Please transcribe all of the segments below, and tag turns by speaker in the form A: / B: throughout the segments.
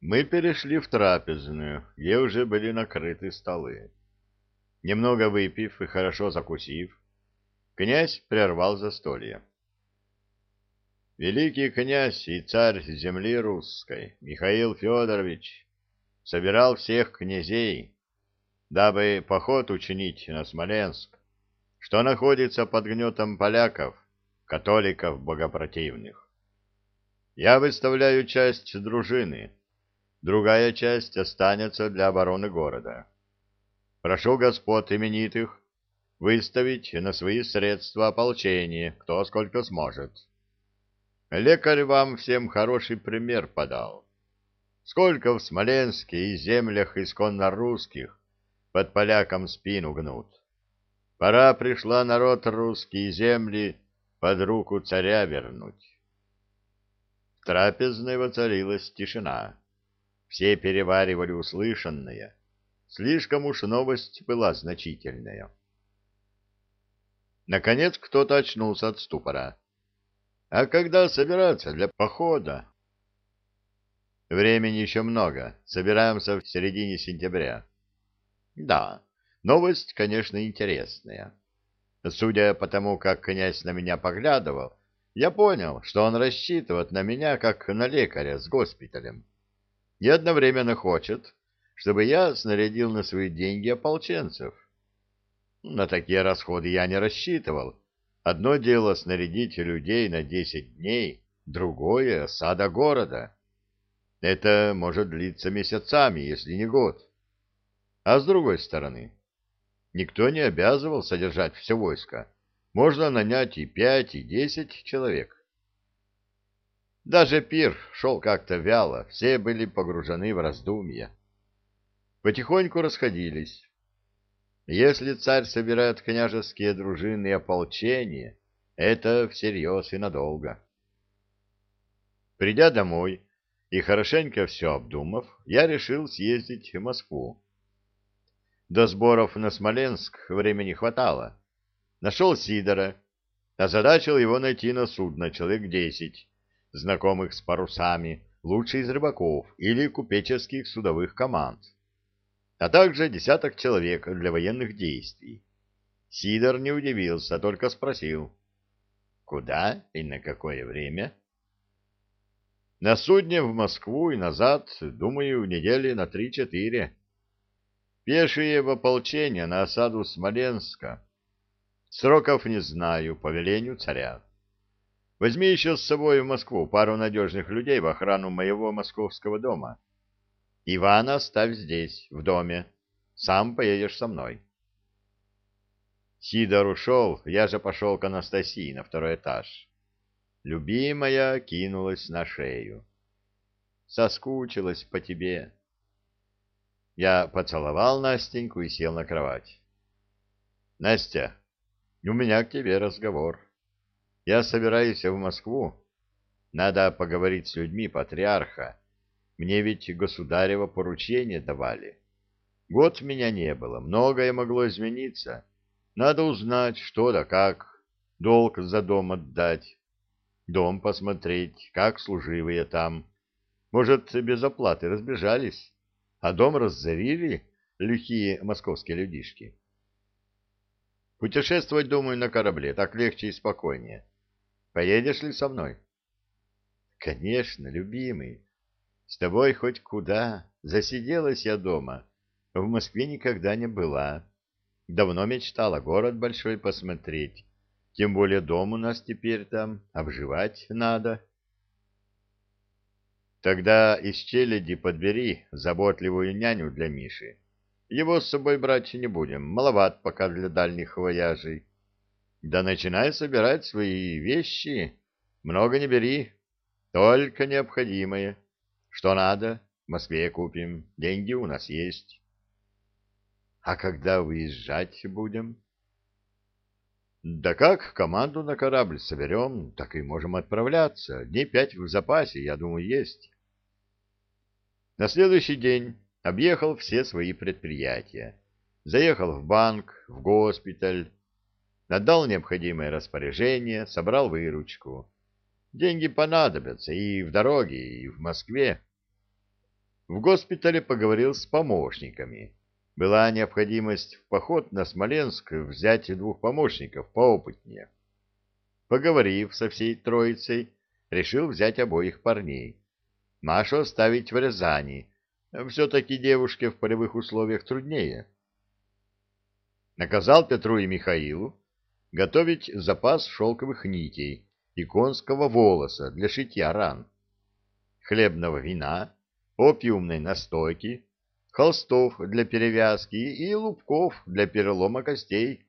A: Мы перешли в трапезную, где уже были накрыты столы. Немного выпив и хорошо закусив, князь прервал застолье. Великий князь и царь земли русской Михаил Федорович собирал всех князей, дабы поход учинить на Смоленск, что находится под гнетом поляков, католиков богопротивных. Я выставляю часть дружины, другая часть останется для обороны города. Прошу господ именитых выставить на свои средства ополчение, кто сколько сможет. Лекарь вам всем хороший пример подал. Сколько в Смоленске и землях исконно русских под полякам спину гнут. Пора пришла народ русский земли под руку царя вернуть. В трапезной воцарилась тишина. Все переваривали услышанное. Слишком уж новость была значительная. Наконец кто-то очнулся от ступора. А когда собираться для похода? Времени еще много. Собираемся в середине сентября. Да, новость, конечно, интересная. Судя по тому, как князь на меня поглядывал, я понял, что он рассчитывает на меня, как на лекаря с госпиталем. И одновременно хочет, чтобы я снарядил на свои деньги ополченцев. На такие расходы я не рассчитывал, Одно дело снарядить людей на десять дней, другое — осада города. Это может длиться месяцами, если не год. А с другой стороны, никто не обязывал содержать все войско. Можно нанять и пять, и десять человек. Даже пир шел как-то вяло, все были погружены в раздумья. Потихоньку расходились. Если царь собирает княжеские дружины и ополчение, это всерьез и надолго. Придя домой и хорошенько все обдумав, я решил съездить в Москву. До сборов на Смоленск времени хватало. Нашел Сидора, озадачил его найти на судно человек десять, знакомых с парусами, лучше из рыбаков или купеческих судовых команд а также десяток человек для военных действий. Сидор не удивился, только спросил, куда и на какое время? На судне в Москву и назад, думаю, недели на три-четыре. Пешие в ополчение на осаду Смоленска. Сроков не знаю, по велению царя. Возьми еще с собой в Москву пару надежных людей в охрану моего московского дома. Ивана оставь здесь, в доме. Сам поедешь со мной. Сидор ушел, я же пошел к Анастасии на второй этаж. Любимая кинулась на шею. Соскучилась по тебе. Я поцеловал Настеньку и сел на кровать. Настя, у меня к тебе разговор. Я собираюсь в Москву. Надо поговорить с людьми патриарха мне ведь государево поручение давали. Год меня не было, многое могло измениться. Надо узнать, что да как, долг за дом отдать, дом посмотреть, как служивые там. Может, без оплаты разбежались, а дом разорили лихие московские людишки. Путешествовать, думаю, на корабле, так легче и спокойнее. Поедешь ли со мной? Конечно, любимый. С тобой хоть куда. Засиделась я дома. В Москве никогда не была. Давно мечтала город большой посмотреть. Тем более дом у нас теперь там. Обживать надо. Тогда из челяди подбери заботливую няню для Миши. Его с собой брать не будем. Маловат пока для дальних вояжей. Да начинай собирать свои вещи. Много не бери. Только необходимое. Что надо, в Москве купим, деньги у нас есть. А когда выезжать будем? Да как команду на корабль соберем, так и можем отправляться. Дней пять в запасе, я думаю, есть. На следующий день объехал все свои предприятия. Заехал в банк, в госпиталь, отдал необходимое распоряжение, собрал выручку. Деньги понадобятся и в дороге, и в Москве. В госпитале поговорил с помощниками. Была необходимость в поход на Смоленск взять двух помощников поопытнее. Поговорив со всей троицей, решил взять обоих парней. Машу оставить в Рязани. Все-таки девушке в полевых условиях труднее. Наказал Петру и Михаилу готовить запас шелковых нитей и конского волоса для шитья ран, хлебного вина, опиумной настойки, холстов для перевязки и лубков для перелома костей.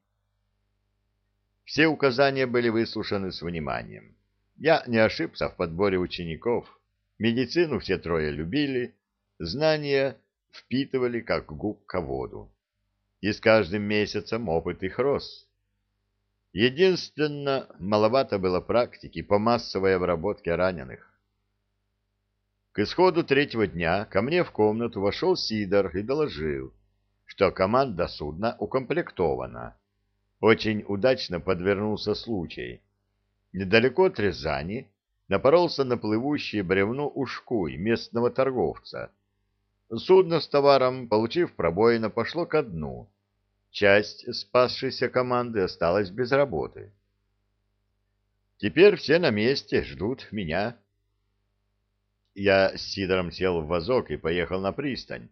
A: Все указания были выслушаны с вниманием. Я не ошибся в подборе учеников. Медицину все трое любили, знания впитывали как губка воду. И с каждым месяцем опыт их рос. Единственно, маловато было практики по массовой обработке раненых. К исходу третьего дня ко мне в комнату вошел Сидор и доложил, что команда судна укомплектована. Очень удачно подвернулся случай. Недалеко от Рязани напоролся на плывущее бревно ушкуй местного торговца. Судно с товаром, получив пробоина, пошло ко дну. Часть спасшейся команды осталась без работы. Теперь все на месте, ждут меня. Я с Сидором сел в вазок и поехал на пристань.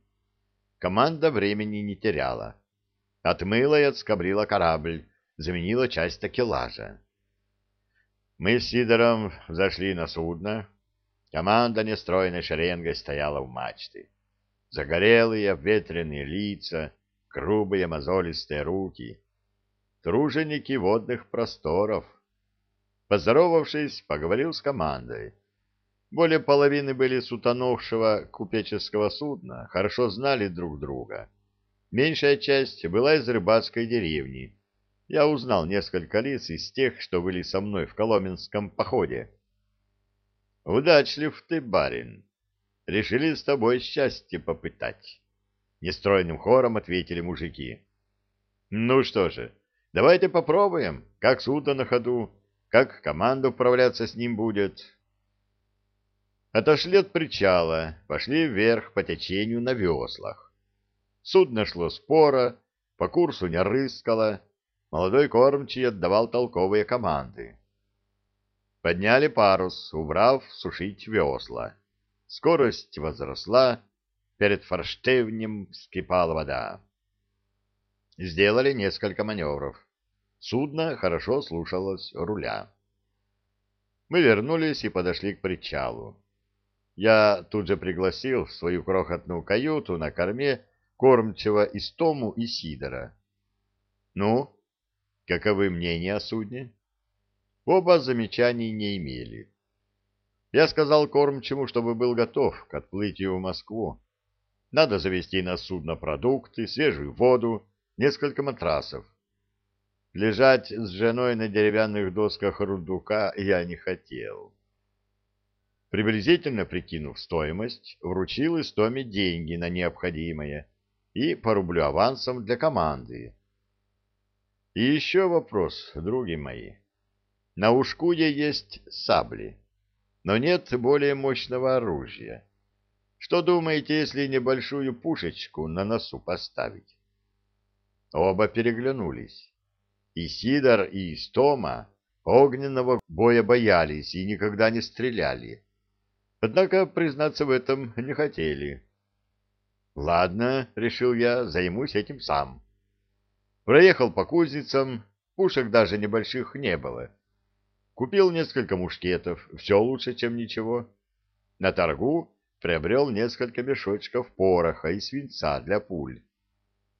A: Команда времени не теряла. Отмыла и отскобрила корабль, заменила часть такелажа. Мы с Сидором зашли на судно. Команда нестройной шеренгой стояла у мачты. Загорелые, обветренные лица, грубые мозолистые руки. Труженики водных просторов. Поздоровавшись, поговорил с командой. Более половины были с утонувшего купеческого судна, хорошо знали друг друга. Меньшая часть была из рыбацкой деревни. Я узнал несколько лиц из тех, что были со мной в Коломенском походе. «Удачлив ты, барин! Решили с тобой счастье попытать!» Нестройным хором ответили мужики. «Ну что же, давайте попробуем, как судно на ходу, как команда управляться с ним будет». Отошли от причала, пошли вверх по течению на веслах. Судно шло споро, по курсу не рыскало, молодой кормчий отдавал толковые команды. Подняли парус, убрав сушить весла. Скорость возросла, перед форштевнем вскипала вода. Сделали несколько маневров. Судно хорошо слушалось руля. Мы вернулись и подошли к причалу. Я тут же пригласил в свою крохотную каюту на корме кормчего Истому и Сидора. Ну, каковы мнения о судне? Оба замечаний не имели. Я сказал кормчему, чтобы был готов к отплытию в Москву. Надо завести на судно продукты, свежую воду, несколько матрасов. Лежать с женой на деревянных досках рундука я не хотел. Приблизительно прикинув стоимость, вручил Истоме деньги на необходимое и по рублю авансом для команды. И еще вопрос, други мои. На Ушкуде есть сабли, но нет более мощного оружия. Что думаете, если небольшую пушечку на носу поставить? Оба переглянулись. И Сидор, и Истома огненного боя боялись и никогда не стреляли. Однако признаться в этом не хотели. «Ладно», — решил я, — «займусь этим сам». Проехал по кузницам, пушек даже небольших не было. Купил несколько мушкетов, все лучше, чем ничего. На торгу приобрел несколько мешочков пороха и свинца для пуль.